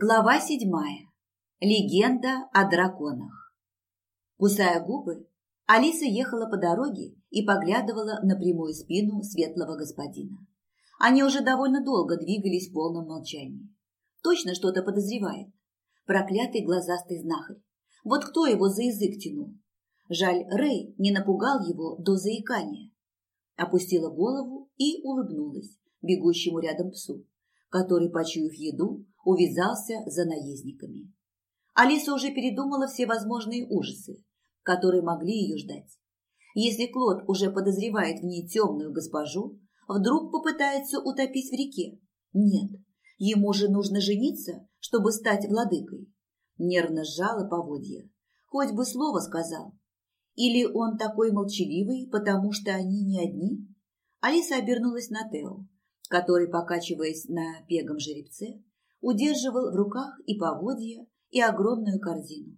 Глава седьмая. Легенда о драконах. Кусая губы, Алиса ехала по дороге и поглядывала на прямую спину светлого господина. Они уже довольно долго двигались в полном молчании. Точно что-то подозревает. Проклятый глазастый знахарь. Вот кто его за язык тянул? Жаль, Рэй не напугал его до заикания. Опустила голову и улыбнулась бегущему рядом псу, который, почуяв еду, увязался за наездниками. Алиса уже передумала все возможные ужасы, которые могли ее ждать. Если Клод уже подозревает в ней темную госпожу, вдруг попытается утопить в реке. Нет, ему же нужно жениться, чтобы стать владыкой. Нервно сжала поводья. Хоть бы слово сказал. Или он такой молчаливый, потому что они не одни? Алиса обернулась на Тео, который, покачиваясь на пегом жеребце, удерживал в руках и поводья, и огромную корзину.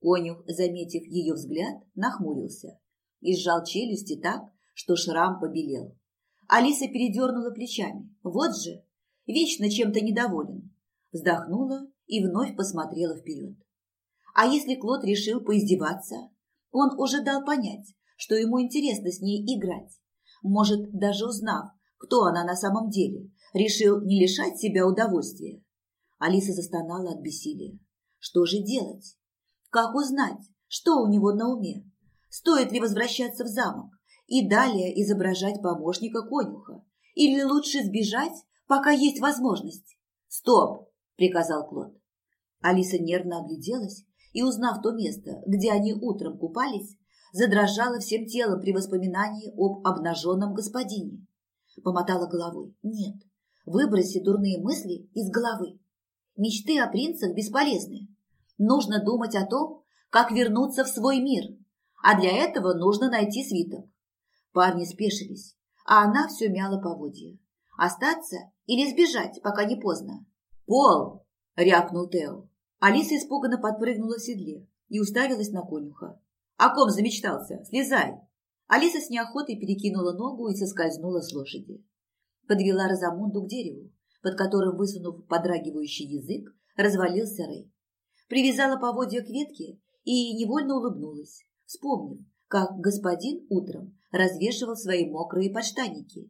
Конюх, заметив ее взгляд, нахмурился и сжал челюсти так, что шрам побелел. Алиса передернула плечами. Вот же, вечно чем-то недоволен. Вздохнула и вновь посмотрела вперед. А если Клод решил поиздеваться? Он уже дал понять, что ему интересно с ней играть. Может, даже узнав, кто она на самом деле, решил не лишать себя удовольствия. Алиса застонала от бессилия. Что же делать? Как узнать, что у него на уме? Стоит ли возвращаться в замок и далее изображать помощника конюха? Или лучше сбежать, пока есть возможность? «Стоп!» – приказал Клод. Алиса нервно огляделась и, узнав то место, где они утром купались, задрожала всем телом при воспоминании об обнаженном господине. Помотала головой. Нет, выброси дурные мысли из головы. Мечты о принцах бесполезны. Нужно думать о том, как вернуться в свой мир, а для этого нужно найти свиток. Парни спешились, а она все мяла поводья. Остаться или сбежать, пока не поздно? «Пол!» – рявкнул Тео. Алиса испуганно подпрыгнула в седле и уставилась на конюха. «О ком замечтался? Слезай!» Алиса с неохотой перекинула ногу и соскользнула с лошади. Подвела Розамунду к дереву, под которым, высунув подрагивающий язык, развалился Рэй. Привязала поводья к ветке и невольно улыбнулась, вспомнив, как господин утром развешивал свои мокрые подштанники.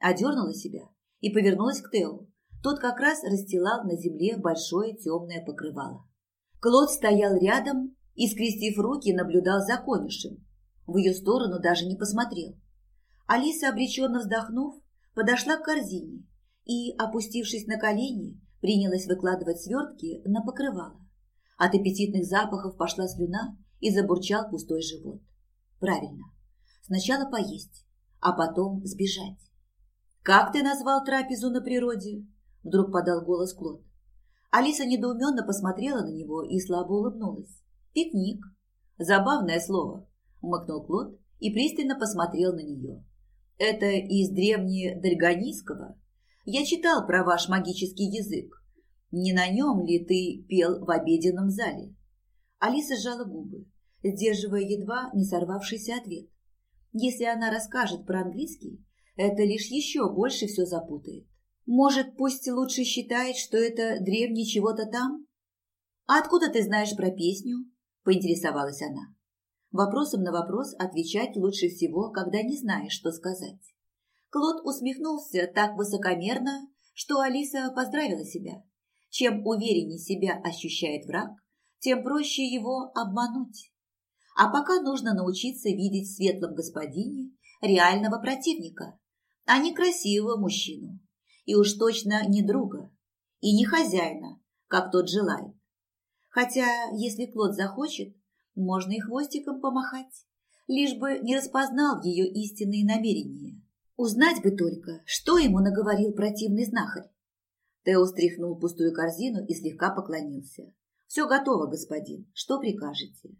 Одернула себя и повернулась к Тео. Тот как раз расстилал на земле большое темное покрывало. Клод стоял рядом и, скрестив руки, наблюдал за конюшем. В ее сторону даже не посмотрел. Алиса, обреченно вздохнув, подошла к корзине и, опустившись на колени, принялась выкладывать свертки на покрывало. От аппетитных запахов пошла слюна и забурчал пустой живот. Правильно. Сначала поесть, а потом сбежать. «Как ты назвал трапезу на природе?» Вдруг подал голос Клод. Алиса недоуменно посмотрела на него и слабо улыбнулась. «Пикник». «Забавное слово», – умыкнул Клод и пристально посмотрел на нее. «Это из древнедальганийского?» Я читал про ваш магический язык. Не на нем ли ты пел в обеденном зале?» Алиса сжала губы, сдерживая едва не сорвавшийся ответ. Если она расскажет про английский, это лишь еще больше все запутает. Может, пусть лучше считает, что это древний чего-то там? «А откуда ты знаешь про песню?» – поинтересовалась она. Вопросом на вопрос отвечать лучше всего, когда не знаешь, что сказать. Клод усмехнулся так высокомерно, что Алиса поздравила себя. Чем увереннее себя ощущает враг, тем проще его обмануть. А пока нужно научиться видеть в светлом господине реального противника, а не красивого мужчину. И уж точно не друга, и не хозяина, как тот желает. Хотя, если Клод захочет, можно и хвостиком помахать, лишь бы не распознал ее истинные намерения. Узнать бы только, что ему наговорил противный знахарь. Тео стряхнул пустую корзину и слегка поклонился. «Все готово, господин. Что прикажете?»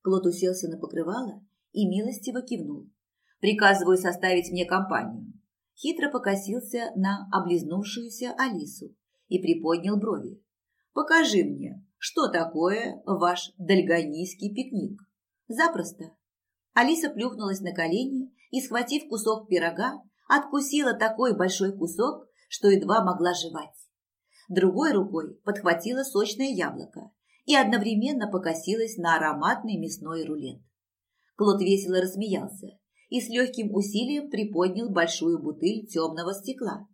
Клод уселся на покрывало и милостиво кивнул. «Приказываю составить мне компанию». Хитро покосился на облизнувшуюся Алису и приподнял брови. «Покажи мне, что такое ваш дальганийский пикник?» «Запросто». Алиса плюхнулась на колени и, схватив кусок пирога, откусила такой большой кусок, что едва могла жевать. другой рукой подхватила сочное яблоко и одновременно покосилась на ароматный мясной рулет. Клод весело рассмеялся и с легким усилием приподнял большую бутыль темного стекла.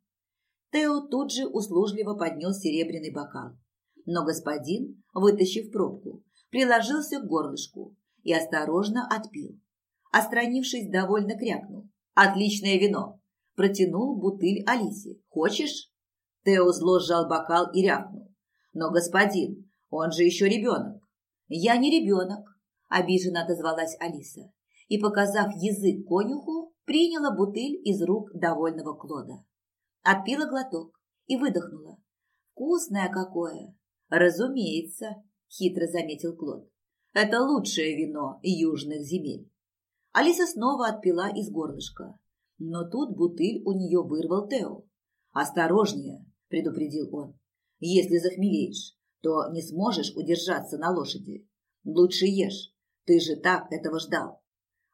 Тео тут же услужливо поднес серебряный бокал. Но господин, вытащив пробку, приложился к горлышку и осторожно отпил. Остранившись, довольно крякнул. «Отличное вино!» Протянул бутыль Алисе. «Хочешь?» Тео зло сжал бокал и рявкнул. «Но, господин, он же еще ребенок». «Я не ребенок», – обиженно отозвалась Алиса. И, показав язык конюху, приняла бутыль из рук довольного Клода. Отпила глоток и выдохнула. «Вкусное какое!» «Разумеется», – хитро заметил Клод. «Это лучшее вино южных земель». Алиса снова отпила из горлышка. Но тут бутыль у нее вырвал Тео. «Осторожнее», – предупредил он. «Если захмелеешь, то не сможешь удержаться на лошади. Лучше ешь. Ты же так этого ждал».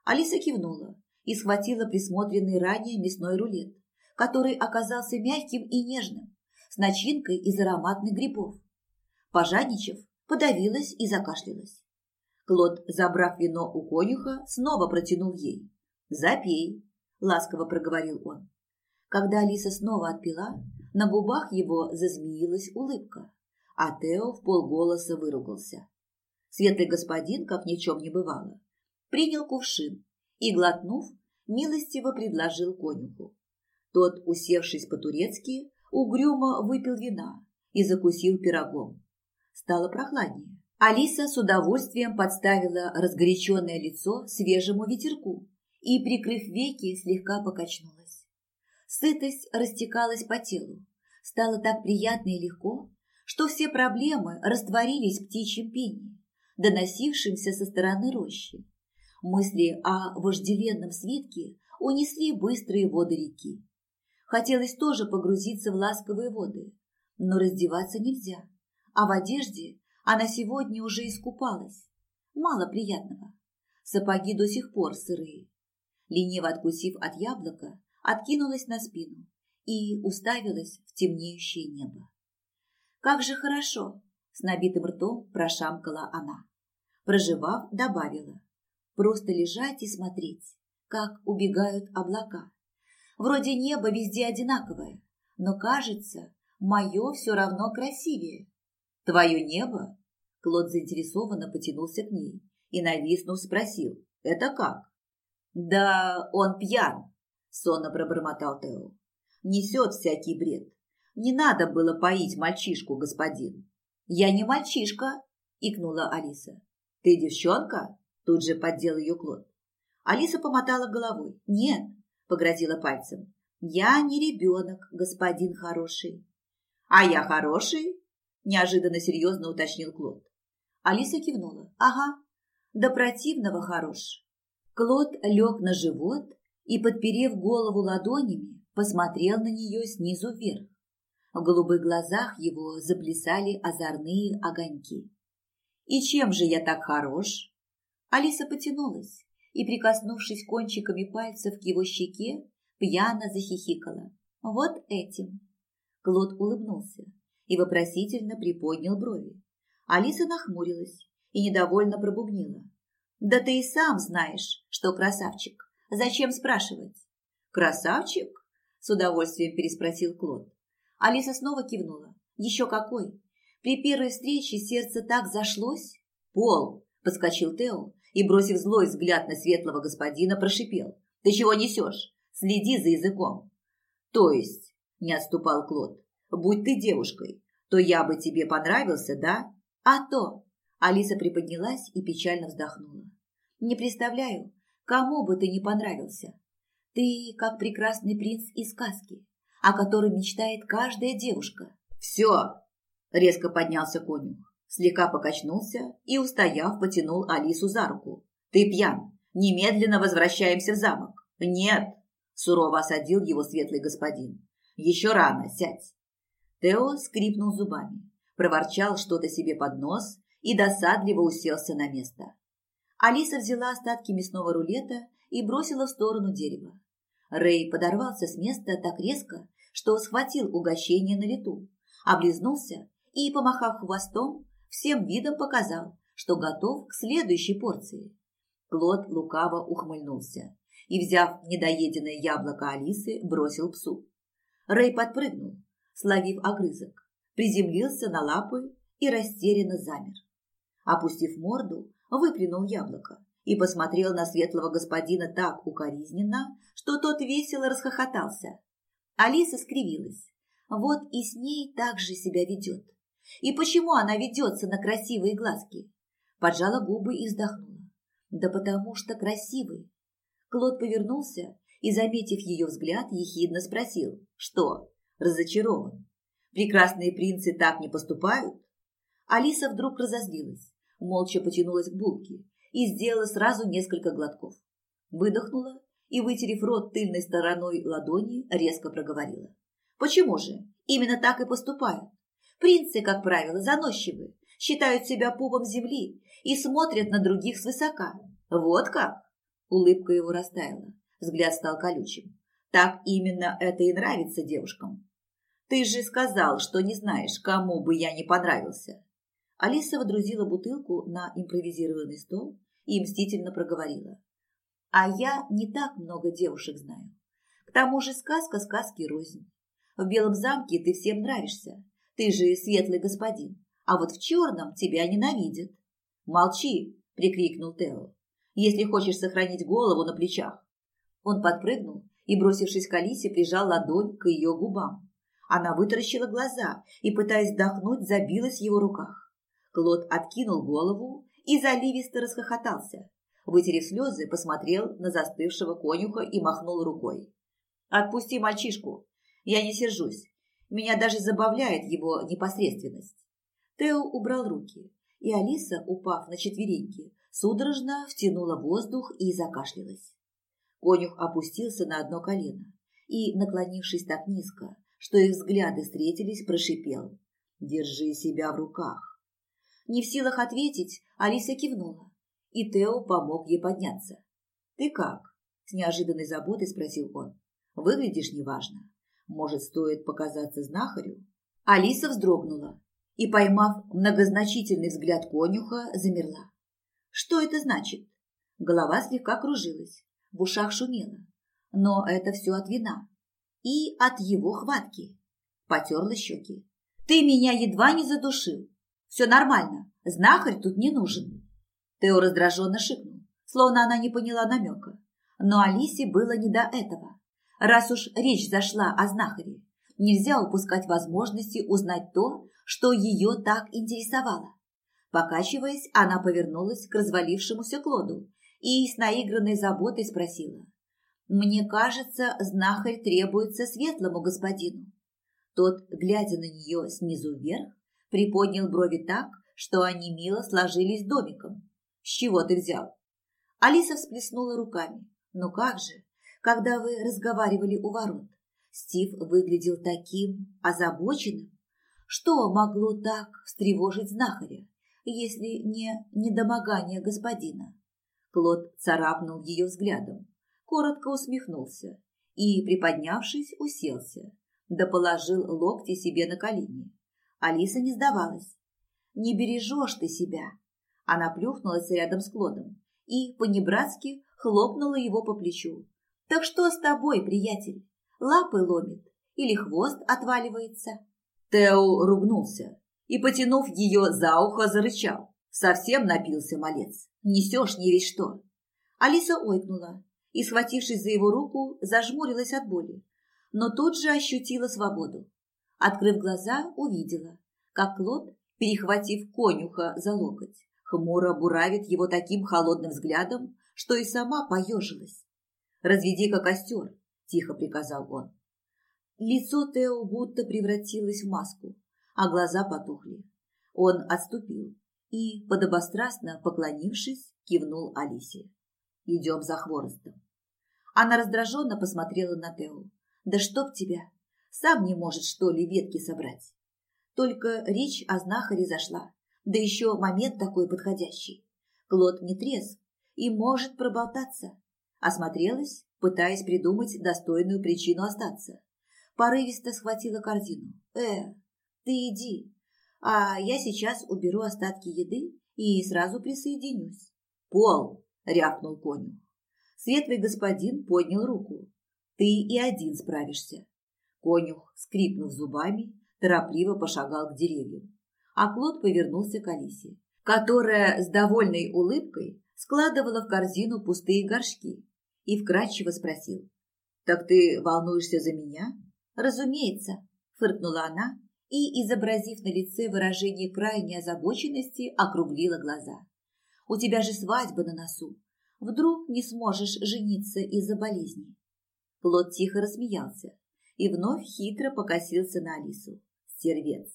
Алиса кивнула и схватила присмотренный ранее мясной рулет, который оказался мягким и нежным, с начинкой из ароматных грибов. Пожадничав, подавилась и закашлялась. Клод, забрав вино у конюха, снова протянул ей. «Запей», – ласково проговорил он. Когда Алиса снова отпила, на губах его зазмеилась улыбка, а Тео в полголоса выругался. Светлый господин, как ни чем не бывало, принял кувшин и, глотнув, милостиво предложил конюху. Тот, усевшись по-турецки, угрюмо выпил вина и закусил пирогом. Стало прохладнее. Алиса с удовольствием подставила разгоряченное лицо свежему ветерку и, прикрыв веки, слегка покачнулась. Сытость растекалась по телу. Стало так приятно и легко, что все проблемы растворились в птичьем пении, доносившемся со стороны рощи. Мысли о вожделенном свитке унесли быстрые воды реки. Хотелось тоже погрузиться в ласковые воды, но раздеваться нельзя, а в одежде она сегодня уже искупалась. Мало приятного. Сапоги до сих пор сырые. Лениво откусив от яблока, откинулась на спину и уставилась в темнеющее небо. «Как же хорошо!» – с набитым ртом прошамкала она. Проживав, добавила. «Просто лежать и смотреть, как убегают облака. Вроде небо везде одинаковое, но кажется, мое все равно красивее. «Твое небо?» Клод заинтересованно потянулся к ней и, нависнув, спросил. «Это как?» «Да он пьян», – сонно пробормотал Тео. «Несет всякий бред. Не надо было поить мальчишку, господин». «Я не мальчишка», – икнула Алиса. «Ты девчонка?» – тут же поддел ее Клод. Алиса помотала головой. «Нет», – погрозила пальцем. «Я не ребенок, господин хороший». «А я хороший?» Неожиданно серьезно уточнил Клод. Алиса кивнула. Ага, до противного хорош. Клод лег на живот и, подперев голову ладонями, посмотрел на нее снизу вверх. В голубых глазах его заплясали озорные огоньки. «И чем же я так хорош?» Алиса потянулась и, прикоснувшись кончиками пальцев к его щеке, пьяно захихикала. «Вот этим!» Клод улыбнулся и вопросительно приподнял брови. Алиса нахмурилась и недовольно пробубнила. «Да ты и сам знаешь, что красавчик. Зачем спрашивать?» «Красавчик?» – с удовольствием переспросил Клод. Алиса снова кивнула. «Еще какой!» При первой встрече сердце так зашлось. «Пол!» – подскочил Тео и, бросив злой взгляд на светлого господина, прошипел. «Ты чего несешь? Следи за языком!» «То есть?» – не отступал Клод будь ты девушкой, то я бы тебе понравился, да? А то!» Алиса приподнялась и печально вздохнула. «Не представляю, кому бы ты не понравился. Ты как прекрасный принц из сказки, о которой мечтает каждая девушка». «Все!» – резко поднялся конюх, слегка покачнулся и, устояв, потянул Алису за руку. «Ты пьян! Немедленно возвращаемся в замок!» «Нет!» – сурово осадил его светлый господин. «Еще рано, сядь!» Тео скрипнул зубами, проворчал что-то себе под нос и досадливо уселся на место. Алиса взяла остатки мясного рулета и бросила в сторону дерева. Рэй подорвался с места так резко, что схватил угощение на лету, облизнулся и, помахав хвостом, всем видом показал, что готов к следующей порции. Клод лукаво ухмыльнулся и, взяв недоеденное яблоко Алисы, бросил псу. Рэй подпрыгнул, словив огрызок, приземлился на лапы и растерянно замер. Опустив морду, выплюнул яблоко и посмотрел на светлого господина так укоризненно, что тот весело расхохотался. Алиса скривилась. Вот и с ней так же себя ведет. И почему она ведется на красивые глазки? Поджала губы и вздохнула. Да потому что красивый. Клод повернулся и, заметив ее взгляд, ехидно спросил. Что, разочарован? Прекрасные принцы так не поступают? Алиса вдруг разозлилась, молча потянулась к булке и сделала сразу несколько глотков. Выдохнула и, вытерев рот тыльной стороной ладони, резко проговорила. Почему же? Именно так и поступают. Принцы, как правило, заносчивы, считают себя пупом земли и смотрят на других свысока. Вот как? Улыбка его растаяла, взгляд стал колючим. Так именно это и нравится девушкам. Ты же сказал, что не знаешь, кому бы я не понравился. Алиса водрузила бутылку на импровизированный стол и мстительно проговорила. А я не так много девушек знаю. К тому же сказка сказки рознь. В белом замке ты всем нравишься. Ты же светлый господин. А вот в черном тебя ненавидят. Молчи, прикрикнул Тео. Если хочешь сохранить голову на плечах. Он подпрыгнул и, бросившись к Алисе, прижал ладонь к ее губам. Она вытаращила глаза и, пытаясь вдохнуть, забилась в его руках. Клод откинул голову и заливисто расхохотался. Вытерев слезы, посмотрел на застывшего конюха и махнул рукой. «Отпусти мальчишку, я не сержусь. Меня даже забавляет его непосредственность». Тео убрал руки, и Алиса, упав на четвереньки, судорожно втянула воздух и закашлялась. Конюх опустился на одно колено и, наклонившись так низко, что их взгляды встретились, прошипел. «Держи себя в руках». Не в силах ответить, Алиса кивнула, и Тео помог ей подняться. «Ты как?» – с неожиданной заботой спросил он. «Выглядишь неважно. Может, стоит показаться знахарю?» Алиса вздрогнула и, поймав многозначительный взгляд конюха, замерла. «Что это значит?» Голова слегка кружилась, в ушах шумело. Но это все от вина и от его хватки. Потерла щеки. «Ты меня едва не задушил. Все нормально, знахарь тут не нужен». Тео раздраженно шикнул, словно она не поняла намека. Но Алисе было не до этого. Раз уж речь зашла о знахаре, нельзя упускать возможности узнать то, что ее так интересовало. Покачиваясь, она повернулась к развалившемуся Клоду и с наигранной заботой спросила. «Мне кажется, знахарь требуется светлому господину». Тот, глядя на нее снизу вверх, приподнял брови так, что они мило сложились домиком. «С чего ты взял?» Алиса всплеснула руками. «Ну как же, когда вы разговаривали у ворот, Стив выглядел таким озабоченным. Что могло так встревожить знахаря, если не недомогание господина? Клод царапнул ее взглядом, коротко усмехнулся и, приподнявшись, уселся, да положил локти себе на колени. Алиса не сдавалась. «Не бережешь ты себя!» Она плюхнулась рядом с Клодом и, по-небратски, хлопнула его по плечу. Так что с тобой, приятель? Лапы ломит или хвост отваливается?» Тео ругнулся и, потянув ее за ухо, зарычал. Совсем напился малец. Несешь не весь что. Алиса ойкнула и, схватившись за его руку, зажмурилась от боли, но тут же ощутила свободу. Открыв глаза, увидела, как Клод, перехватив конюха за локоть, хмуро буравит его таким холодным взглядом, что и сама поежилась. «Разведи-ка костер», – тихо приказал он. Лицо Тео будто превратилось в маску, а глаза потухли. Он отступил и, подобострастно поклонившись, кивнул Алисе. «Идем за хворостом». Она раздраженно посмотрела на Тео. «Да чтоб тебя! Сам не может, что ли, ветки собрать?» Только речь о знахаре зашла, да еще момент такой подходящий. Клод не трезв и может проболтаться. Осмотрелась, пытаясь придумать достойную причину остаться. Порывисто схватила корзину. Э, Ты иди, а я сейчас уберу остатки еды и сразу присоединюсь. Пол, рявкнул конюх. Светлый господин поднял руку. Ты и один справишься. Конюх, скрипнув зубами, торопливо пошагал к деревьям, а Клод повернулся к Алисе, которая с довольной улыбкой складывала в корзину пустые горшки и вкратчиво спросил. «Так ты волнуешься за меня?» «Разумеется», – фыркнула она и, изобразив на лице выражение крайней озабоченности, округлила глаза. «У тебя же свадьба на носу. Вдруг не сможешь жениться из-за болезни?» Плод тихо рассмеялся и вновь хитро покосился на Алису. «Стервец,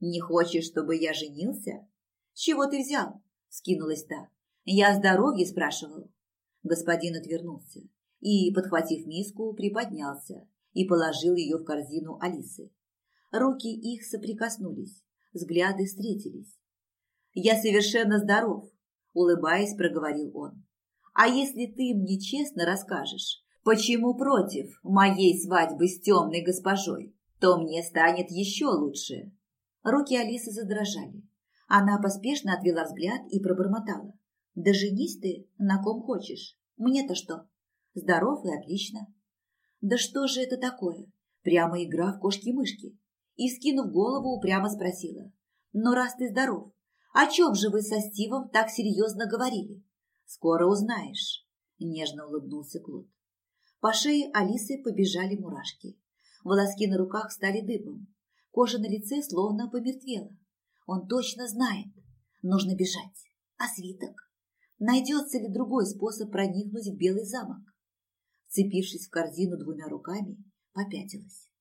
не хочешь, чтобы я женился?» «С чего ты взял?» – скинулась та. «Я о здоровье спрашивал». Господин отвернулся и, подхватив миску, приподнялся и положил ее в корзину Алисы. Руки их соприкоснулись, взгляды встретились. «Я совершенно здоров», – улыбаясь, проговорил он. «А если ты мне честно расскажешь, почему против моей свадьбы с темной госпожой, то мне станет еще лучше». Руки Алисы задрожали. Она поспешно отвела взгляд и пробормотала. «Да женись ты на ком хочешь. Мне-то что? Здоров и отлично». «Да что же это такое? Прямо игра в кошки-мышки». И, скинув голову, упрямо спросила. «Но раз ты здоров, о чем же вы со Стивом так серьезно говорили?» «Скоро узнаешь», – нежно улыбнулся Клод. По шее Алисы побежали мурашки. Волоски на руках стали дыбом. Кожа на лице словно помертвела. Он точно знает. Нужно бежать. А свиток? Найдется ли другой способ проникнуть в Белый замок? Вцепившись в корзину двумя руками, попятилась.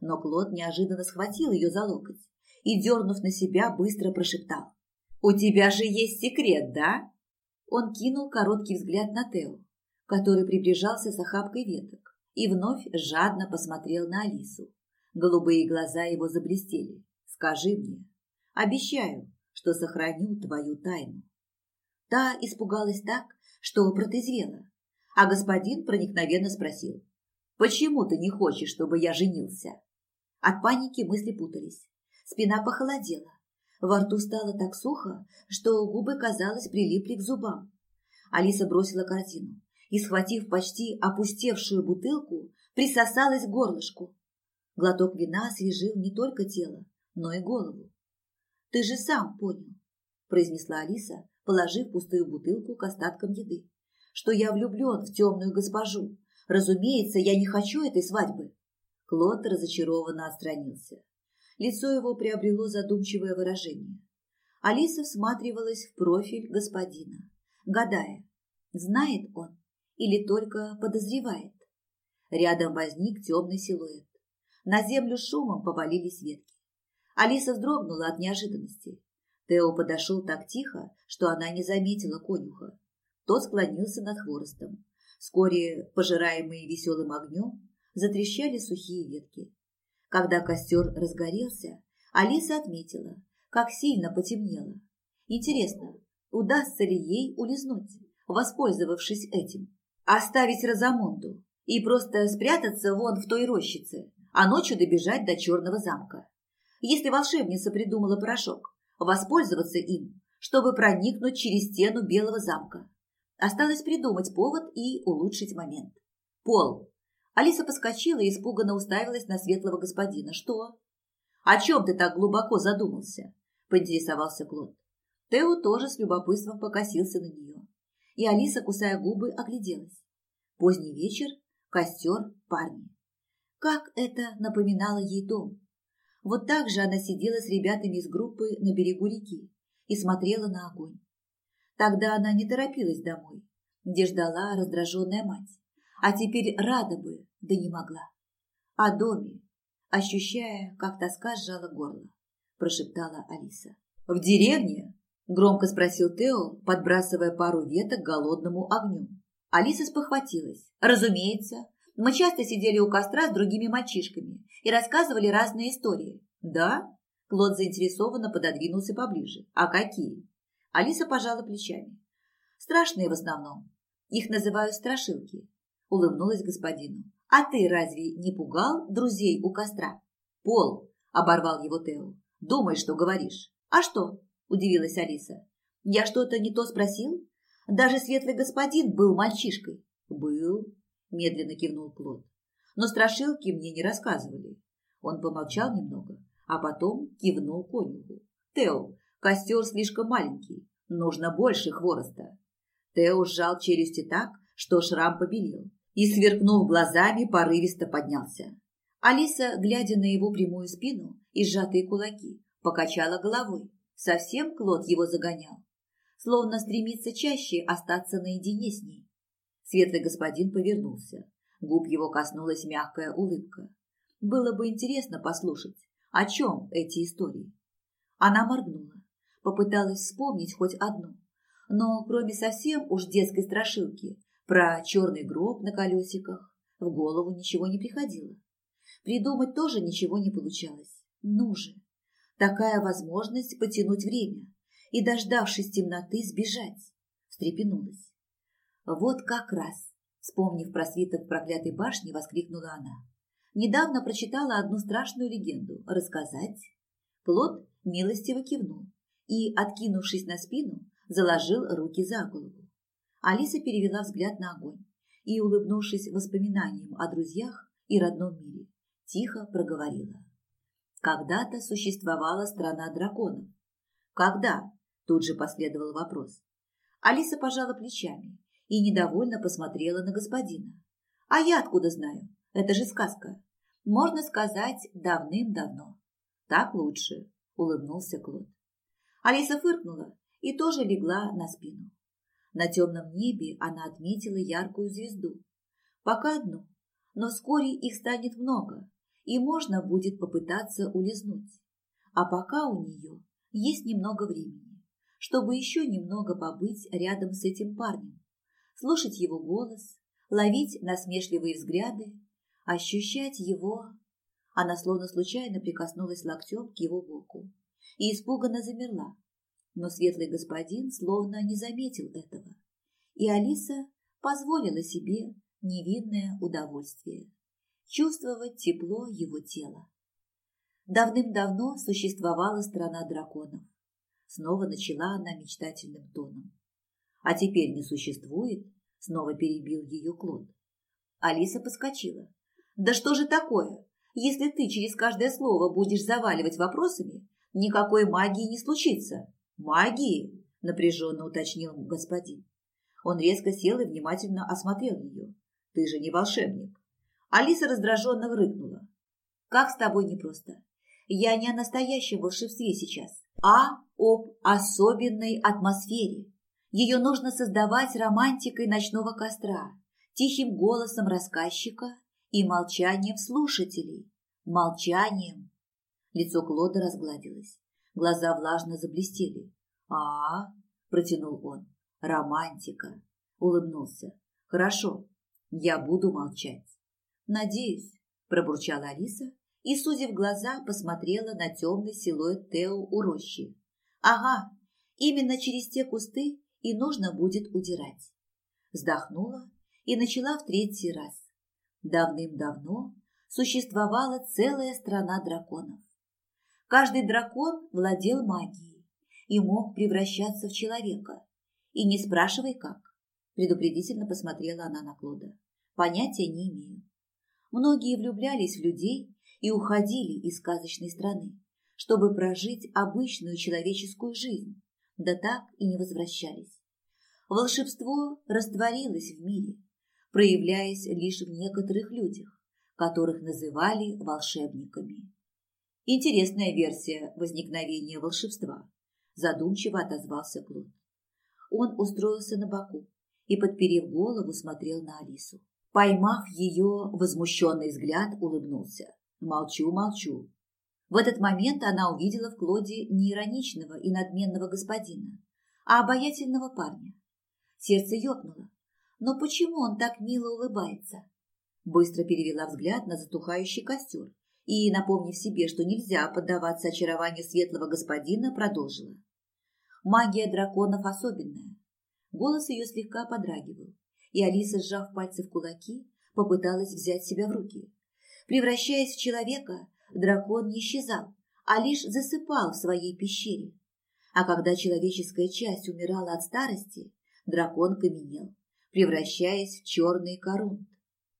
Но Клод неожиданно схватил ее за локоть и, дернув на себя, быстро прошептал. «У тебя же есть секрет, да?» Он кинул короткий взгляд на Тео, который приближался с охапкой веток, и вновь жадно посмотрел на Алису. Голубые глаза его заблестели. «Скажи мне, Обещаю, что сохраню твою тайну. Та испугалась так, что протрезвела, а господин проникновенно спросил, «Почему ты не хочешь, чтобы я женился?» От паники мысли путались. Спина похолодела. Во рту стало так сухо, что губы, казалось, прилипли к зубам. Алиса бросила картину и, схватив почти опустевшую бутылку, присосалась к горлышку. Глоток вина освежил не только тело, но и голову. Ты же сам понял, произнесла Алиса, положив пустую бутылку к остаткам еды, что я влюблен в темную госпожу. Разумеется, я не хочу этой свадьбы. Клод разочарованно отстранился. Лицо его приобрело задумчивое выражение. Алиса всматривалась в профиль господина, гадая, знает он или только подозревает. Рядом возник темный силуэт. На землю шумом повалились ветки. Алиса вздрогнула от неожиданности. Тео подошел так тихо, что она не заметила конюха. Тот склонился над хворостом. Вскоре, пожираемые веселым огнем, затрещали сухие ветки. Когда костер разгорелся, Алиса отметила, как сильно потемнело. Интересно, удастся ли ей улизнуть, воспользовавшись этим? Оставить Розамонду и просто спрятаться вон в той рощице, а ночью добежать до Черного замка. Если волшебница придумала порошок, воспользоваться им, чтобы проникнуть через стену Белого замка. Осталось придумать повод и улучшить момент. Пол. Алиса поскочила и испуганно уставилась на светлого господина. Что? О чем ты так глубоко задумался? Поинтересовался Клод. Тео тоже с любопытством покосился на нее. И Алиса, кусая губы, огляделась. Поздний вечер, костер, парни. Как это напоминало ей дом. Вот так же она сидела с ребятами из группы на берегу реки и смотрела на огонь. Тогда она не торопилась домой, где ждала раздраженная мать, а теперь рада бы, да не могла. О доме, ощущая, как тоска сжала горло, прошептала Алиса. «В деревне?» – громко спросил Тео, подбрасывая пару веток голодному огню. Алиса спохватилась. «Разумеется, мы часто сидели у костра с другими мальчишками и рассказывали разные истории. Да? Клод заинтересованно пододвинулся поближе. А какие? Алиса пожала плечами. Страшные в основном. Их называют страшилки. Улыбнулась господину. А ты разве не пугал друзей у костра? Пол, оборвал его Тео. Думай, что говоришь. А что? Удивилась Алиса. Я что-то не то спросил? Даже светлый господин был мальчишкой. Был, медленно кивнул Клод. Но страшилки мне не рассказывали. Он помолчал немного, а потом кивнул конюху. Тео, костер слишком маленький, нужно больше хвороста. Тео сжал челюсти так, что шрам побелел, и, сверкнув глазами, порывисто поднялся. Алиса, глядя на его прямую спину и сжатые кулаки, покачала головой. Совсем Клод его загонял. Словно стремится чаще остаться наедине с ней. Светлый господин повернулся. Губ его коснулась мягкая улыбка. Было бы интересно послушать, о чем эти истории. Она моргнула, попыталась вспомнить хоть одну, но кроме совсем уж детской страшилки про черный гроб на колесиках в голову ничего не приходило. Придумать тоже ничего не получалось. Ну же, такая возможность потянуть время и, дождавшись темноты, сбежать. Встрепенулась. Вот как раз, вспомнив про свиток проклятой башни, воскликнула она. Недавно прочитала одну страшную легенду. Рассказать? Плод милостиво кивнул и, откинувшись на спину, заложил руки за голову. Алиса перевела взгляд на огонь и, улыбнувшись воспоминаниям о друзьях и родном мире, тихо проговорила. Когда-то существовала страна драконов. Когда? Тут же последовал вопрос. Алиса пожала плечами и недовольно посмотрела на господина. А я откуда знаю? Это же сказка. Можно сказать, давным-давно. Так лучше, улыбнулся Клод. Алиса фыркнула и тоже легла на спину. На темном небе она отметила яркую звезду. Пока одну, но вскоре их станет много, и можно будет попытаться улизнуть. А пока у нее есть немного времени, чтобы еще немного побыть рядом с этим парнем, слушать его голос, ловить насмешливые взгляды, ощущать его... Она словно случайно прикоснулась локтем к его боку и испуганно замерла. Но светлый господин словно не заметил этого, и Алиса позволила себе невинное удовольствие чувствовать тепло его тела. Давным-давно существовала страна драконов. Снова начала она мечтательным тоном. А теперь не существует, снова перебил ее Клод. Алиса поскочила. Да что же такое? Если ты через каждое слово будешь заваливать вопросами, никакой магии не случится. Магии? Напряженно уточнил господин. Он резко сел и внимательно осмотрел ее. Ты же не волшебник. Алиса раздраженно рыкнула. «Как с тобой непросто? Я не о настоящем волшебстве сейчас, а об особенной атмосфере. Ее нужно создавать романтикой ночного костра, тихим голосом рассказчика и молчанием слушателей. Молчанием!» Лицо Клода разгладилось, глаза влажно заблестели. а, протянул он. «Романтика!» – улыбнулся. «Хорошо, я буду молчать». «Надеюсь», – пробурчала Алиса и, сузив глаза, посмотрела на темный силуэт Тео у рощи. «Ага, именно через те кусты и нужно будет удирать». Вздохнула и начала в третий раз. Давным-давно существовала целая страна драконов. Каждый дракон владел магией и мог превращаться в человека. И не спрашивай как. Предупредительно посмотрела она на Клода. Понятия не имею. Многие влюблялись в людей и уходили из сказочной страны, чтобы прожить обычную человеческую жизнь, да так и не возвращались. Волшебство растворилось в мире, проявляясь лишь в некоторых людях, которых называли волшебниками. Интересная версия возникновения волшебства, задумчиво отозвался Плут. Он устроился на боку и, подперев голову, смотрел на Алису. Поймав ее возмущенный взгляд, улыбнулся. Молчу, молчу. В этот момент она увидела в Клоде не ироничного и надменного господина, а обаятельного парня. Сердце ёкнуло. Но почему он так мило улыбается? Быстро перевела взгляд на затухающий костер и, напомнив себе, что нельзя поддаваться очарованию светлого господина, продолжила. Магия драконов особенная. Голос ее слегка подрагивал, и Алиса, сжав пальцы в кулаки, попыталась взять себя в руки. Превращаясь в человека, дракон не исчезал, а лишь засыпал в своей пещере. А когда человеческая часть умирала от старости, дракон каменел, превращаясь в черный корунт.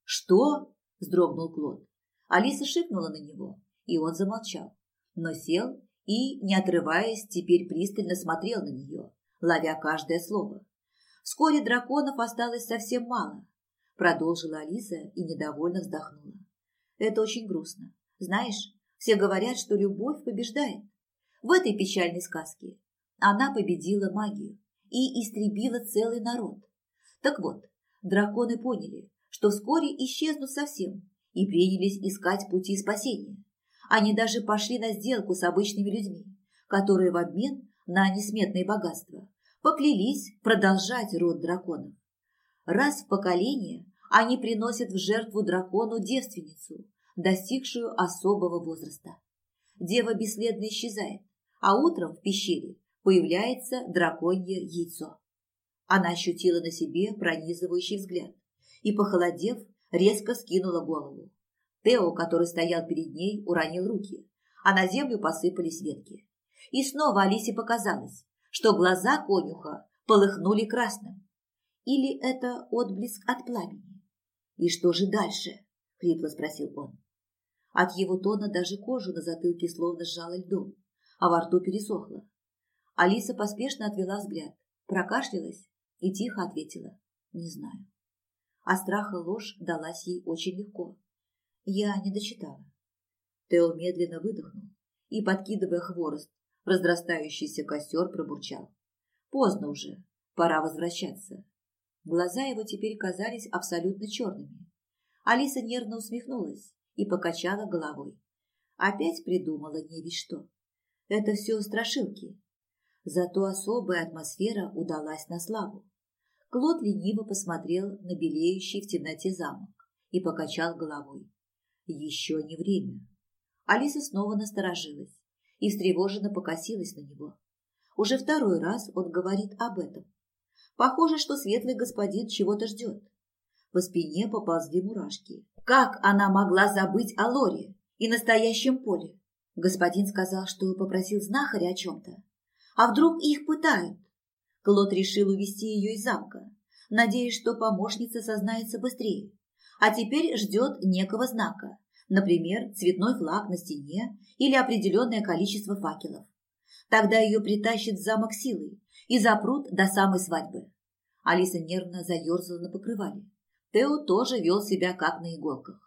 «Что?» – вздрогнул Клод. Алиса шикнула на него, и он замолчал, но сел и, не отрываясь, теперь пристально смотрел на нее, ловя каждое слово. Вскоре драконов осталось совсем мало, продолжила Алиса и недовольно вздохнула. Это очень грустно. Знаешь, все говорят, что любовь побеждает. В этой печальной сказке она победила магию и истребила целый народ. Так вот, драконы поняли, что вскоре исчезнут совсем и принялись искать пути спасения. Они даже пошли на сделку с обычными людьми, которые в обмен на несметные богатства поклялись продолжать род драконов. Раз в поколение они приносят в жертву дракону девственницу, достигшую особого возраста. Дева бесследно исчезает, а утром в пещере появляется драконье яйцо. Она ощутила на себе пронизывающий взгляд и, похолодев, резко скинула голову. Тео, который стоял перед ней, уронил руки, а на землю посыпались ветки. И снова Алисе показалось, что глаза конюха полыхнули красным. Или это отблеск от пламени? «И что же дальше?» – хрипло спросил он. От его тона даже кожу на затылке словно сжало льдом, а во рту пересохло. Алиса поспешно отвела взгляд, прокашлялась и тихо ответила «Не знаю». А страха ложь далась ей очень легко. Я не дочитала. Тео медленно выдохнул и, подкидывая хворост, разрастающийся костер пробурчал. Поздно уже, пора возвращаться. Глаза его теперь казались абсолютно черными. Алиса нервно усмехнулась и покачала головой. Опять придумала не весь что. Это все страшилки. Зато особая атмосфера удалась на славу. Клод лениво посмотрел на белеющий в темноте замок и покачал головой. Еще не время. Алиса снова насторожилась и встревоженно покосилась на него. Уже второй раз он говорит об этом. Похоже, что светлый господин чего-то ждет. По спине поползли мурашки. Как она могла забыть о Лоре и настоящем поле? Господин сказал, что попросил знахаря о чем-то. А вдруг их пытают? Клод решил увести ее из замка, надеясь, что помощница сознается быстрее а теперь ждет некого знака, например, цветной флаг на стене или определенное количество факелов. Тогда ее притащат в замок силой и запрут до самой свадьбы. Алиса нервно заерзала на покрывале. Тео тоже вел себя как на иголках.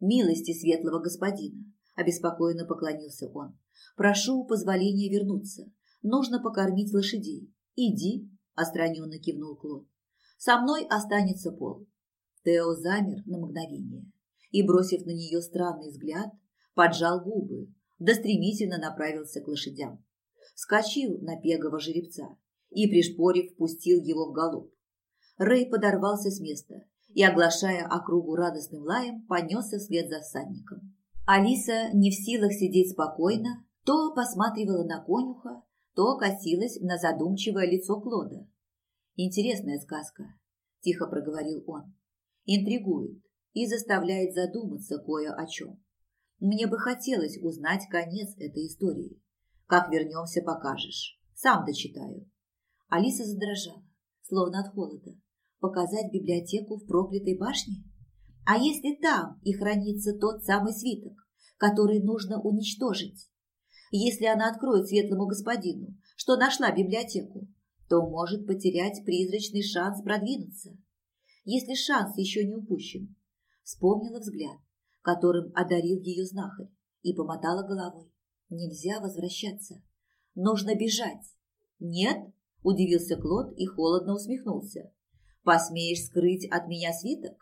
«Милости светлого господина», – обеспокоенно поклонился он. «Прошу позволения вернуться. Нужно покормить лошадей. Иди», – остраненно кивнул Клод. «Со мной останется пол. Тео замер на мгновение и, бросив на нее странный взгляд, поджал губы, да стремительно направился к лошадям. Скочил на пегого жеребца и, пришпорив, пустил его в галоп. Рэй подорвался с места и, оглашая округу радостным лаем, понесся вслед за всадником. Алиса, не в силах сидеть спокойно, то посматривала на конюха, то косилась на задумчивое лицо Клода. «Интересная сказка», – тихо проговорил он интригует и заставляет задуматься кое о чем. Мне бы хотелось узнать конец этой истории. Как вернемся, покажешь. Сам дочитаю. Алиса задрожала, словно от холода. Показать библиотеку в проклятой башне? А если там и хранится тот самый свиток, который нужно уничтожить? Если она откроет светлому господину, что нашла библиотеку, то может потерять призрачный шанс продвинуться если шанс еще не упущен. Вспомнила взгляд, которым одарил ее знахарь, и помотала головой. Нельзя возвращаться. Нужно бежать. Нет? Удивился Клод и холодно усмехнулся. Посмеешь скрыть от меня свиток?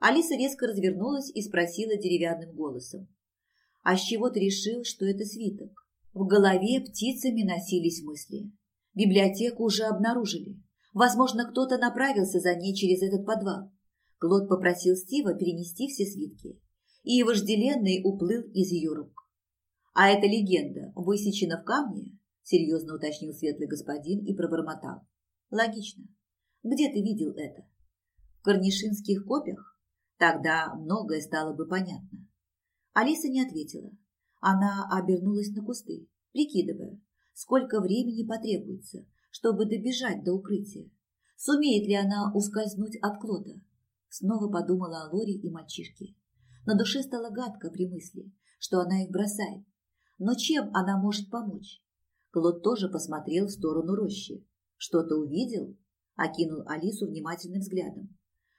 Алиса резко развернулась и спросила деревянным голосом. А с чего ты решил, что это свиток? В голове птицами носились мысли. Библиотеку уже обнаружили. Возможно, кто-то направился за ней через этот подвал. Клод попросил Стива перенести все свитки, и вожделенный уплыл из ее рук. «А эта легенда высечена в камне?» – серьезно уточнил светлый господин и пробормотал. «Логично. Где ты видел это?» «В корнишинских копиях?» Тогда многое стало бы понятно. Алиса не ответила. Она обернулась на кусты, прикидывая, сколько времени потребуется, чтобы добежать до укрытия. Сумеет ли она ускользнуть от Клода? Снова подумала о Лоре и мальчишке. На душе стало гадко при мысли, что она их бросает. Но чем она может помочь? Клод тоже посмотрел в сторону рощи. Что-то увидел? Окинул Алису внимательным взглядом.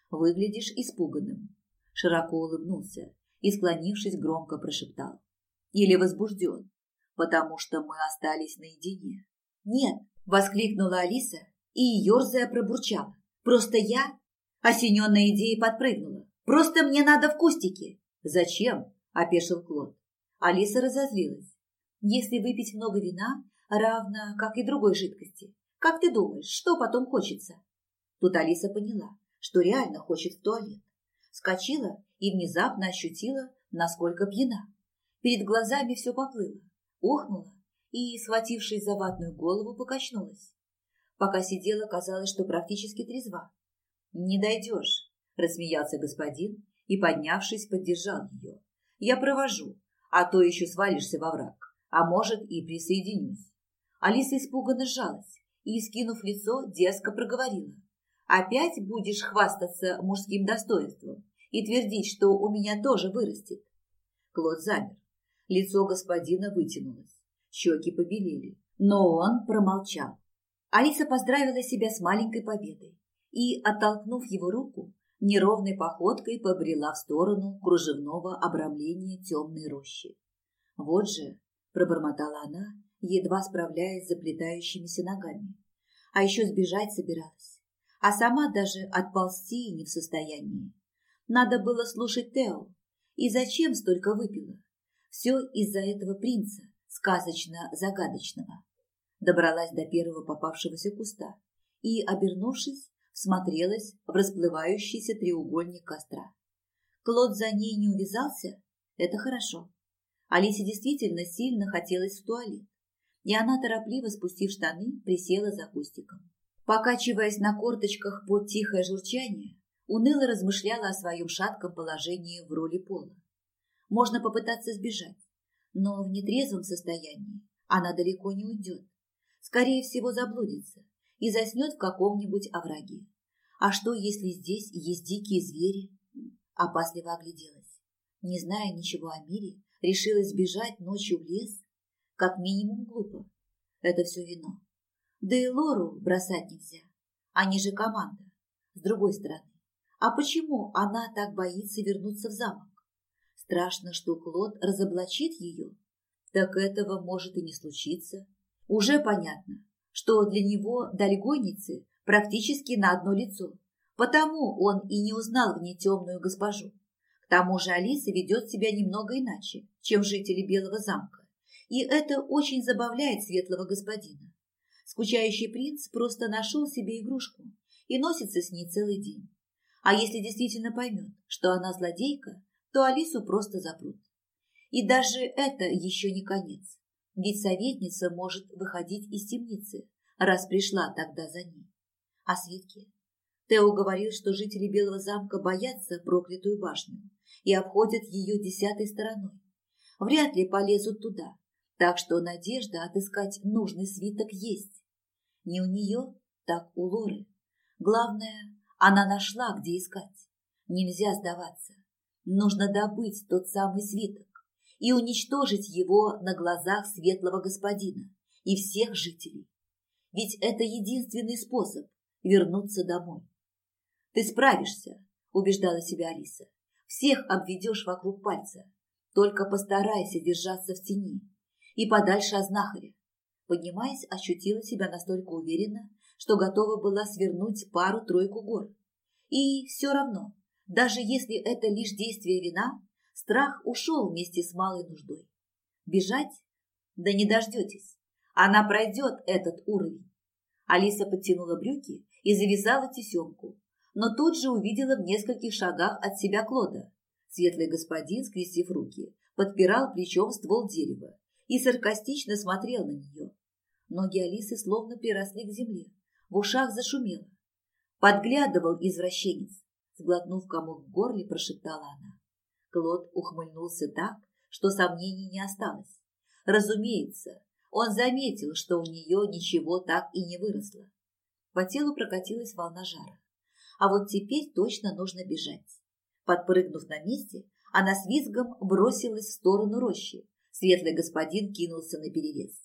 Выглядишь испуганным. Широко улыбнулся и, склонившись, громко прошептал. Или возбужден, потому что мы остались наедине. Нет, воскликнула Алиса и, ерзая, пробурчала. Просто я, осененная идеей, подпрыгнула. Просто мне надо в кустике. Зачем? Опешил Клод. Алиса разозлилась. Если выпить много вина, равно как и другой жидкости, как ты думаешь, что потом хочется? Тут Алиса поняла, что реально хочет в туалет. Скочила и внезапно ощутила, насколько пьяна. Перед глазами все поплыло, охнула и, схватившись за ватную голову, покачнулась. Пока сидела, казалось, что практически трезва. «Не дойдешь», – рассмеялся господин и, поднявшись, поддержал ее. «Я провожу, а то еще свалишься во враг, а может и присоединюсь». Алиса испуганно сжалась и, скинув лицо, дерзко проговорила. «Опять будешь хвастаться мужским достоинством и твердить, что у меня тоже вырастет?» Клод замер. Лицо господина вытянулось, щеки побелели, но он промолчал. Алиса поздравила себя с маленькой победой и, оттолкнув его руку, неровной походкой побрела в сторону кружевного обрамления темной рощи. «Вот же», – пробормотала она, едва справляясь с заплетающимися ногами. А еще сбежать собиралась, а сама даже отползти не в состоянии. Надо было слушать Тео. И зачем столько выпила? Все из-за этого принца, сказочно-загадочного. Добралась до первого попавшегося куста и, обернувшись, смотрелась в расплывающийся треугольник костра. Клод за ней не увязался? Это хорошо. Алисе действительно сильно хотелось в туалет, и она, торопливо спустив штаны, присела за кустиком. Покачиваясь на корточках под тихое журчание, уныло размышляла о своем шатком положении в роли пола. Можно попытаться сбежать, но в нетрезвом состоянии она далеко не уйдет. Скорее всего, заблудится и заснет в каком-нибудь овраге. А что, если здесь есть дикие звери? Опасливо огляделась. Не зная ничего о мире, решила сбежать ночью в лес? Как минимум глупо. Это все вино. Да и Лору бросать нельзя. Они же команда. С другой стороны, а почему она так боится вернуться в замок? Страшно, что Клод разоблачит ее. Так этого может и не случиться. Уже понятно, что для него дальгойницы практически на одно лицо. Потому он и не узнал в ней темную госпожу. К тому же Алиса ведет себя немного иначе, чем жители Белого замка. И это очень забавляет светлого господина. Скучающий принц просто нашел себе игрушку и носится с ней целый день. А если действительно поймет, что она злодейка, то Алису просто запрут. И даже это еще не конец. Ведь советница может выходить из темницы, раз пришла тогда за ней. А Светке? Тео говорил, что жители Белого замка боятся проклятую башню и обходят ее десятой стороной. Вряд ли полезут туда, так что надежда отыскать нужный свиток есть. Не у нее, так у Лоры. Главное, она нашла, где искать. Нельзя сдаваться. Нужно добыть тот самый свиток и уничтожить его на глазах светлого господина и всех жителей. Ведь это единственный способ вернуться домой. «Ты справишься», – убеждала себя Алиса. «Всех обведешь вокруг пальца. Только постарайся держаться в тени и подальше от знахаря». Поднимаясь, ощутила себя настолько уверенно, что готова была свернуть пару-тройку гор. И все равно даже если это лишь действие вина, страх ушел вместе с малой нуждой. Бежать? Да не дождетесь. Она пройдет этот уровень. Алиса подтянула брюки и завязала тесемку, но тут же увидела в нескольких шагах от себя Клода. Светлый господин, скрестив руки, подпирал плечом ствол дерева и саркастично смотрел на нее. Ноги Алисы словно приросли к земле, в ушах зашумело. Подглядывал извращенец, Сглотнув комок в горле, прошептала она. Клод ухмыльнулся так, что сомнений не осталось. Разумеется, он заметил, что у нее ничего так и не выросло. По телу прокатилась волна жара. А вот теперь точно нужно бежать. Подпрыгнув на месте, она с визгом бросилась в сторону рощи. Светлый господин кинулся на перерез.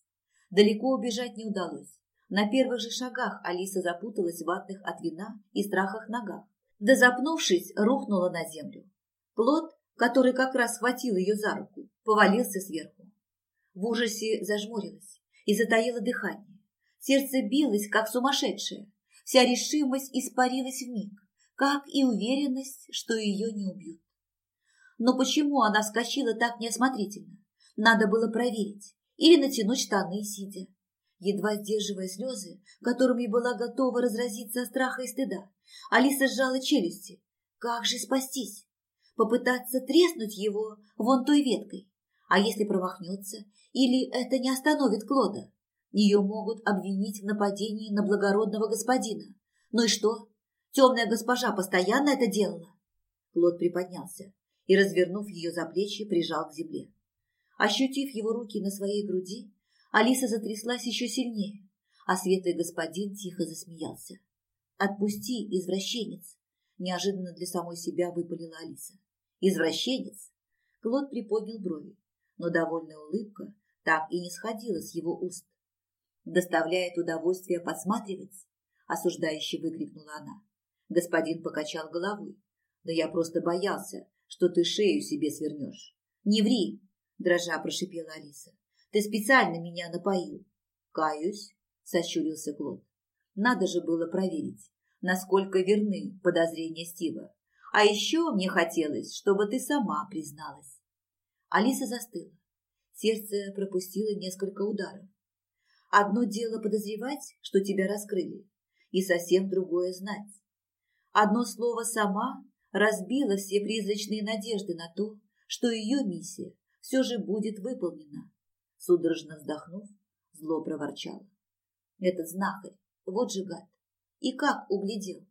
Далеко убежать не удалось. На первых же шагах Алиса запуталась в ватных от вина и страхах ногах. Да запнувшись, рухнула на землю. Плод, который как раз схватил ее за руку, повалился сверху. В ужасе зажмурилась и затаила дыхание. Сердце билось, как сумасшедшее. Вся решимость испарилась в миг, как и уверенность, что ее не убьют. Но почему она вскочила так неосмотрительно? Надо было проверить или натянуть штаны, сидя. Едва сдерживая слезы, которыми была готова разразиться от страха и стыда, Алиса сжала челюсти. Как же спастись? Попытаться треснуть его вон той веткой? А если промахнется? Или это не остановит Клода? Ее могут обвинить в нападении на благородного господина. Ну и что? Темная госпожа постоянно это делала? Клод приподнялся и, развернув ее за плечи, прижал к земле. Ощутив его руки на своей груди, Алиса затряслась еще сильнее, а светлый господин тихо засмеялся. «Отпусти, извращенец!» – неожиданно для самой себя выпалила Алиса. «Извращенец?» Клод приподнял брови, но довольная улыбка так и не сходила с его уст. «Доставляет удовольствие посматривать?» – осуждающе выкрикнула она. Господин покачал головой. «Да я просто боялся, что ты шею себе свернешь». «Не ври!» – дрожа прошипела Алиса. «Ты специально меня напоил». «Каюсь», – сощурился Клод. «Надо же было проверить, насколько верны подозрения Стива. А еще мне хотелось, чтобы ты сама призналась». Алиса застыла. Сердце пропустило несколько ударов. Одно дело подозревать, что тебя раскрыли, и совсем другое знать. Одно слово «сама» разбило все призрачные надежды на то, что ее миссия все же будет выполнена. Судорожно вздохнув, зло проворчала. Этот знахарь, вот же гад. И как углядел?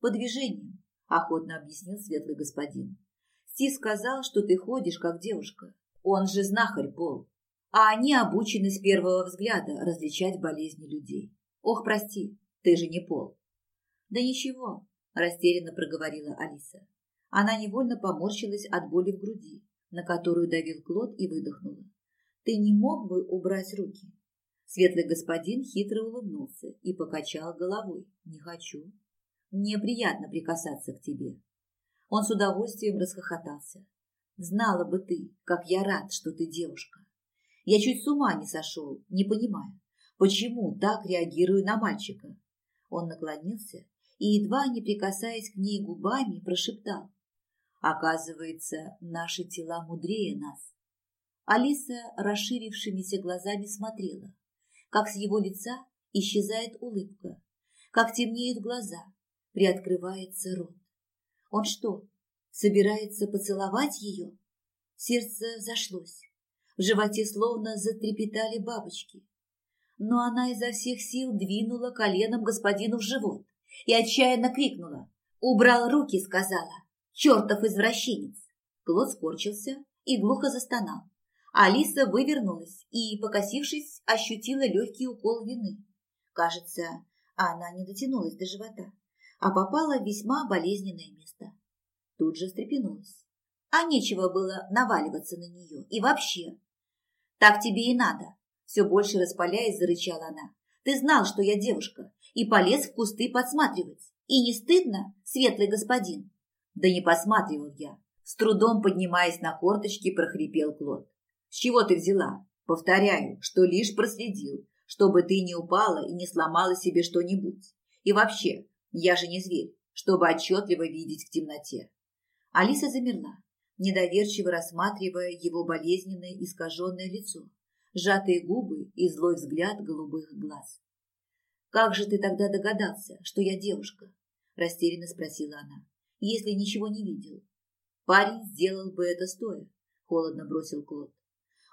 По движениям, охотно объяснил светлый господин. Стив сказал, что ты ходишь как девушка. Он же знахарь Пол а они обучены с первого взгляда различать болезни людей. Ох, прости, ты же не Пол. Да ничего, растерянно проговорила Алиса. Она невольно поморщилась от боли в груди, на которую давил Клод и выдохнула. Ты не мог бы убрать руки? Светлый господин хитро улыбнулся и покачал головой. Не хочу. Мне приятно прикасаться к тебе. Он с удовольствием расхохотался. Знала бы ты, как я рад, что ты девушка. Я чуть с ума не сошел, не понимая, почему так реагирую на мальчика. Он наклонился и, едва не прикасаясь к ней губами, прошептал. Оказывается, наши тела мудрее нас. Алиса расширившимися глазами смотрела, как с его лица исчезает улыбка, как темнеют глаза, приоткрывается рот. Он что, собирается поцеловать ее? Сердце зашлось. В животе словно затрепетали бабочки. Но она изо всех сил двинула коленом господину в живот и отчаянно крикнула. «Убрал руки!» — сказала. «Чертов извращенец!» Клод скорчился и глухо застонал. Алиса вывернулась и, покосившись, ощутила легкий укол вины. Кажется, она не дотянулась до живота, а попала в весьма болезненное место. Тут же встрепенулась. А нечего было наваливаться на нее. И вообще, так тебе и надо. Все больше распаляясь, зарычала она. Ты знал, что я девушка, и полез в кусты подсматривать. И не стыдно, светлый господин? Да не посматривал я. С трудом поднимаясь на корточки, прохрипел Клод. С чего ты взяла? Повторяю, что лишь проследил, чтобы ты не упала и не сломала себе что-нибудь. И вообще, я же не зверь, чтобы отчетливо видеть в темноте. Алиса замерла, недоверчиво рассматривая его болезненное искаженное лицо, сжатые губы и злой взгляд голубых глаз. «Как же ты тогда догадался, что я девушка?» – растерянно спросила она. «Если ничего не видел». «Парень сделал бы это стоя», – холодно бросил Клод.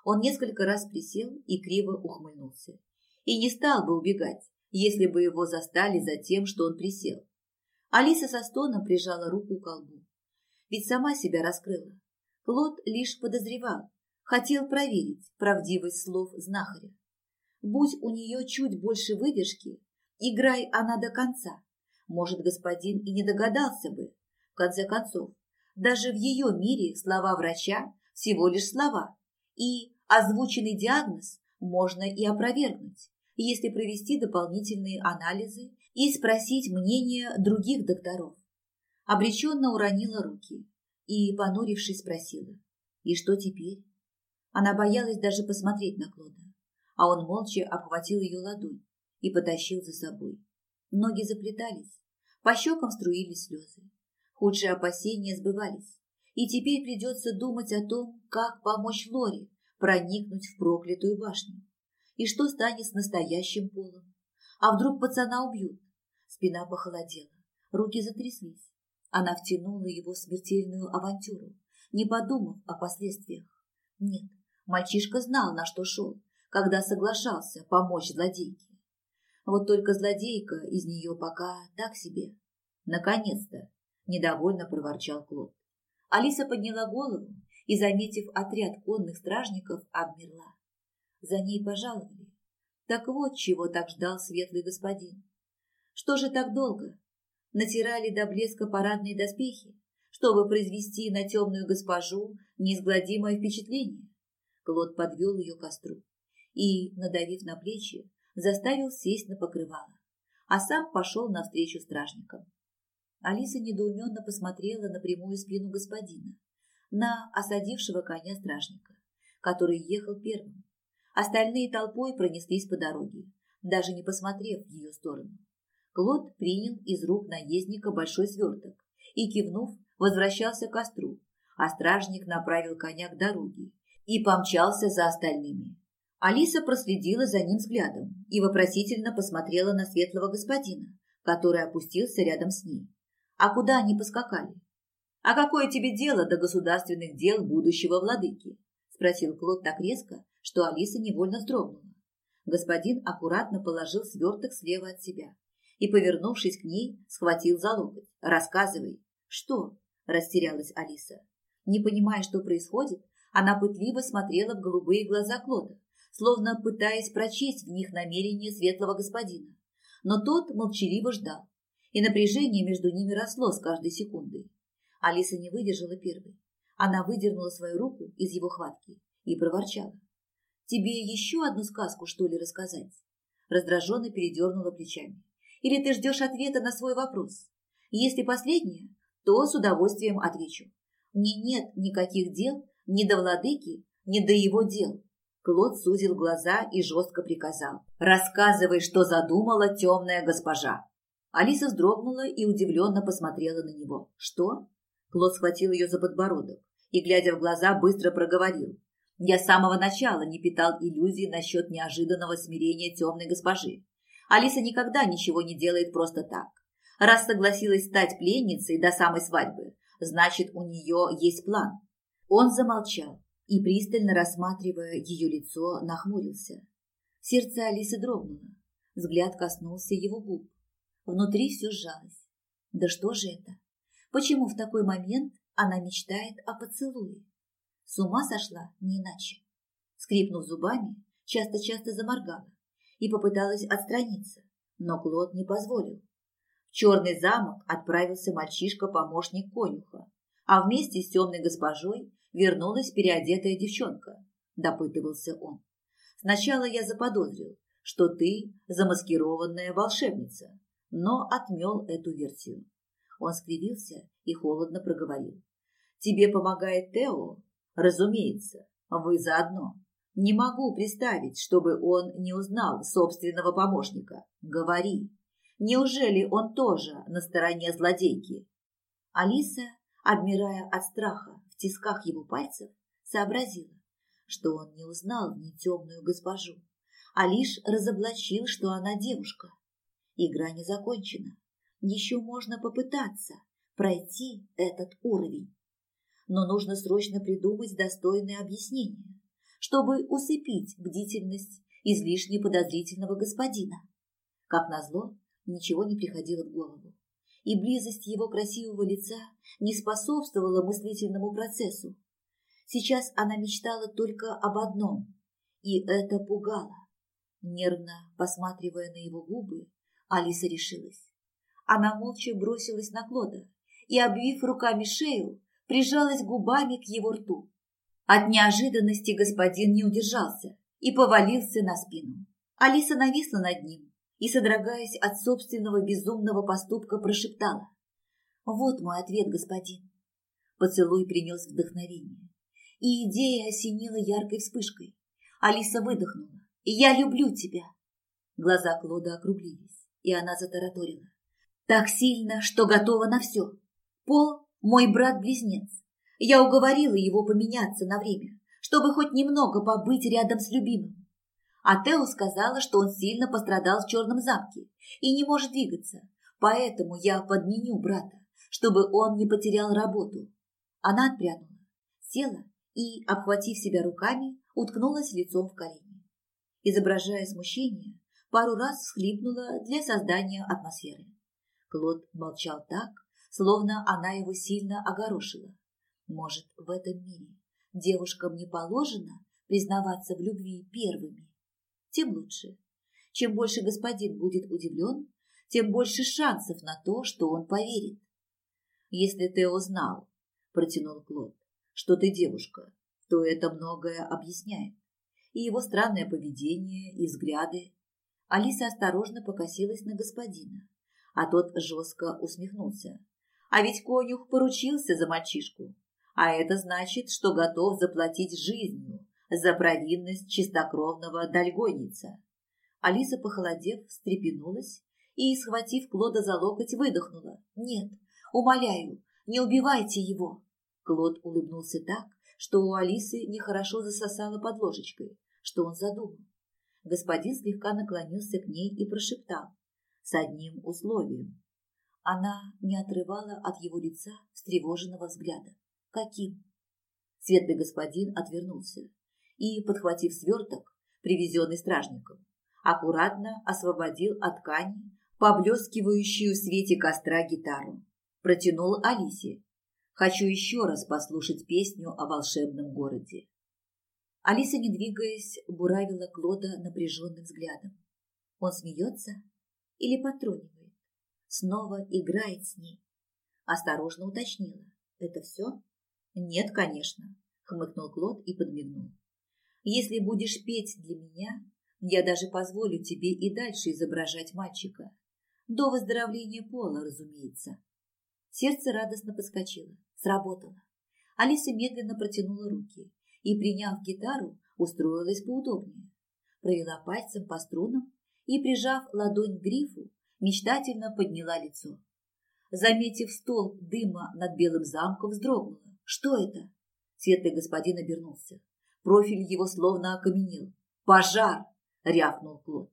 Он несколько раз присел и криво ухмыльнулся. И не стал бы убегать, если бы его застали за тем, что он присел. Алиса со стоном прижала руку к колбу ведь сама себя раскрыла. Клод лишь подозревал, Хотел проверить правдивость слов знахаря. Будь у нее чуть больше выдержки, играй она до конца. Может, господин и не догадался бы. В конце концов, даже в ее мире слова врача всего лишь слова, и озвученный диагноз можно и опровергнуть, если провести дополнительные анализы и спросить мнение других докторов. Обреченно уронила руки и, понурившись, спросила, «И что теперь?» Она боялась даже посмотреть на Клода, а он молча обхватил ее ладонь и потащил за собой. Ноги заплетались, по щекам струились слезы. Худшие опасения сбывались, и теперь придется думать о том, как помочь Лоре проникнуть в проклятую башню. И что станет с настоящим полом? А вдруг пацана убьют? Спина похолодела, руки затряслись. Она втянула его в смертельную авантюру, не подумав о последствиях. Нет, мальчишка знал, на что шел, когда соглашался помочь злодейке. Вот только злодейка из нее пока так себе. Наконец-то, недовольно проворчал Клод. Алиса подняла голову и, заметив отряд конных стражников, обмерла. За ней пожаловали. Так вот, чего так ждал светлый господин. Что же так долго? Натирали до блеска парадные доспехи, чтобы произвести на темную госпожу неизгладимое впечатление. Клод подвел ее к костру и, надавив на плечи, заставил сесть на покрывало, а сам пошел навстречу стражникам. Алиса недоуменно посмотрела на прямую спину господина, на осадившего коня стражника, который ехал первым. Остальные толпой пронеслись по дороге, даже не посмотрев в ее сторону. Клод принял из рук наездника большой сверток и, кивнув, возвращался к костру, а стражник направил коня к дороге и помчался за остальными. Алиса проследила за ним взглядом и вопросительно посмотрела на светлого господина, который опустился рядом с ней. А куда они поскакали? «А какое тебе дело до государственных дел будущего владыки?» – спросил Клод так резко, что Алиса невольно вздрогнула. Господин аккуратно положил сверток слева от себя и, повернувшись к ней, схватил за локоть. «Рассказывай». «Что?» – растерялась Алиса. Не понимая, что происходит, она пытливо смотрела в голубые глаза Клода, словно пытаясь прочесть в них намерения светлого господина. Но тот молчаливо ждал, и напряжение между ними росло с каждой секундой. Алиса не выдержала первой. Она выдернула свою руку из его хватки и проворчала. «Тебе еще одну сказку, что ли, рассказать?» Раздраженно передернула плечами. «Или ты ждешь ответа на свой вопрос? Если последнее, то с удовольствием отвечу. Мне нет никаких дел ни до владыки, ни до его дел». Клод сузил глаза и жестко приказал. «Рассказывай, что задумала темная госпожа». Алиса вздрогнула и удивленно посмотрела на него. «Что?» Клод схватил ее за подбородок и, глядя в глаза, быстро проговорил. «Я с самого начала не питал иллюзий насчет неожиданного смирения темной госпожи. Алиса никогда ничего не делает просто так. Раз согласилась стать пленницей до самой свадьбы, значит, у нее есть план». Он замолчал и, пристально рассматривая ее лицо, нахмурился. Сердце Алисы дрогнуло. Взгляд коснулся его губ. Внутри все сжалось. Да что же это? Почему в такой момент она мечтает о поцелуе? С ума сошла не иначе. Скрипнув зубами, часто-часто заморгала и попыталась отстраниться, но Клод не позволил. В черный замок отправился мальчишка-помощник конюха, а вместе с темной госпожой вернулась переодетая девчонка, допытывался он. Сначала я заподозрил, что ты замаскированная волшебница, но отмел эту версию. Он скривился и холодно проговорил. «Тебе помогает Тео? Разумеется, вы заодно. Не могу представить, чтобы он не узнал собственного помощника. Говори. Неужели он тоже на стороне злодейки?» Алиса, обмирая от страха в тисках его пальцев, сообразила, что он не узнал ни темную госпожу, а лишь разоблачил, что она девушка. Игра не закончена. Еще можно попытаться пройти этот уровень. Но нужно срочно придумать достойное объяснение, чтобы усыпить бдительность излишне подозрительного господина. Как назло, ничего не приходило в голову, и близость его красивого лица не способствовала мыслительному процессу. Сейчас она мечтала только об одном, и это пугало. Нервно посматривая на его губы, Алиса решилась. Она молча бросилась на Клода и, обвив руками шею, прижалась губами к его рту. От неожиданности господин не удержался и повалился на спину. Алиса нависла над ним и, содрогаясь от собственного безумного поступка, прошептала. «Вот мой ответ, господин». Поцелуй принес вдохновение, и идея осенила яркой вспышкой. Алиса выдохнула. «Я люблю тебя!» Глаза Клода округлились, и она затараторила. «Так сильно, что готова на все. Пол – мой брат-близнец. Я уговорила его поменяться на время, чтобы хоть немного побыть рядом с любимым. А Тео сказала, что он сильно пострадал в черном замке и не может двигаться, поэтому я подменю брата, чтобы он не потерял работу. Она отпрянула, села и, обхватив себя руками, уткнулась лицом в колени. Изображая смущение, пару раз всхлипнула для создания атмосферы. Клод молчал так, словно она его сильно огорошила. Может, в этом мире девушкам не положено признаваться в любви первыми? Тем лучше. Чем больше господин будет удивлен, тем больше шансов на то, что он поверит. Если Тео знал, протянул Клод, что ты девушка, то это многое объясняет. И его странное поведение, и взгляды. Алиса осторожно покосилась на господина, а тот жестко усмехнулся. А ведь конюх поручился за мальчишку, а это значит, что готов заплатить жизнью за провинность чистокровного дальгоница. Алиса, похолодев, встрепенулась и, схватив Клода за локоть, выдохнула. «Нет, умоляю, не убивайте его!» Клод улыбнулся так, что у Алисы нехорошо засосало под ложечкой. Что он задумал? Господин слегка наклонился к ней и прошептал. С одним условием. Она не отрывала от его лица встревоженного взгляда. Каким? Светлый господин отвернулся и, подхватив сверток, привезенный стражником, аккуратно освободил от ткани поблескивающую в свете костра гитару. Протянул Алисе, Хочу еще раз послушать песню о волшебном городе. Алиса, не двигаясь, буравила Клода напряженным взглядом. Он смеется или потронивает? Снова играет с ней. Осторожно уточнила. Это все? Нет, конечно, хмыкнул Клод и подмигнул. Если будешь петь для меня, я даже позволю тебе и дальше изображать мальчика. До выздоровления пола, разумеется. Сердце радостно подскочило. Сработало. Алиса медленно протянула руки и, приняв гитару, устроилась поудобнее. Провела пальцем по струнам и, прижав ладонь к грифу, мечтательно подняла лицо. Заметив стол дыма над белым замком, вздрогнула. «Что это?» Светлый господин обернулся. Профиль его словно окаменел. «Пожар!» — рявкнул Клод.